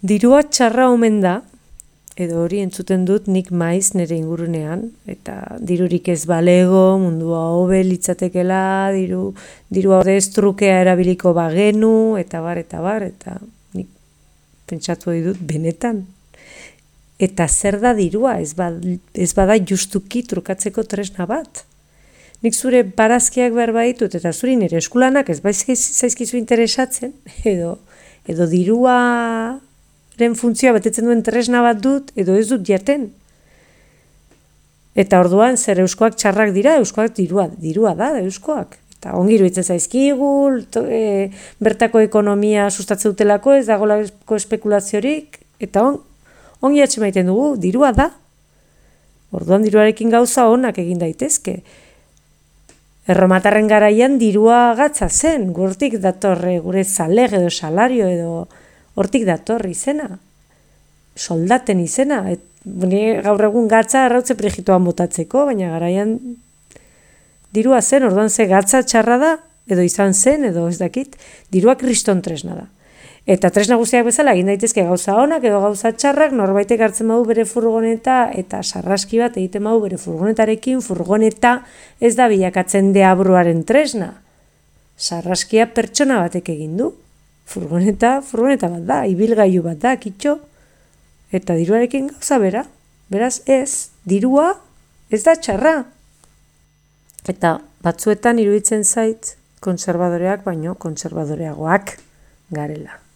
Dirua txarra omen da, edo hori entzuten dut nik maiz nire ingurunean, eta dirurik ez balego, mundua hobe litzatekela, diru, dirua hori trukea erabiliko bagenu, eta bar, eta bar, eta nik pentsatu dut benetan. Eta zer da dirua, ez, ba, ez bada justuki trukatzeko tresna bat. Nik zure barazkiak behar baitut, eta zuri nire eskulanak ez zaizkizu interesatzen, edo, edo dirua ren funtzioa betetzen duen tresna bat dut edo ez dut jaten. Eta orduan zer euskoak txarrak dira, euskoak dirua, dirua da euskoak. Eta ongi iruditzen zaizkigu, e, bertako ekonomia sustatzen dutelako ez dagolako espekulaziorik, eta on, ongi atxe maiten dugu, dirua da. Orduan diruarekin gauza onak egin daitezke. Erromatarren garaian dirua gatza zen, gurtik datorre gure zaleg edo salario edo hortik dator izena. Soldaten izena. Et, gaur egun gatza arrautze pregituan botatzeko, baina garaian dirua zen, orduan ze gatza txarra da, edo izan zen, edo ez dakit, dirua kriston tresna da. Eta tresna guztiak bezala, egin daitezke gauza honak edo gauza txarrak, norbaitek hartzen badu bere furgoneta, eta sarraski bat egiten badu bere furgonetarekin, furgoneta ez da bilakatzen deabruaren tresna. Sarraskia pertsona batek egin du furgoneta, furgoneta bat da, ibilgailu bat da, kitxo, eta diruarekin gauza bera, beraz ez, dirua ez da txarra. Eta batzuetan iruditzen zait, konservadoreak baino konservadoreagoak garela.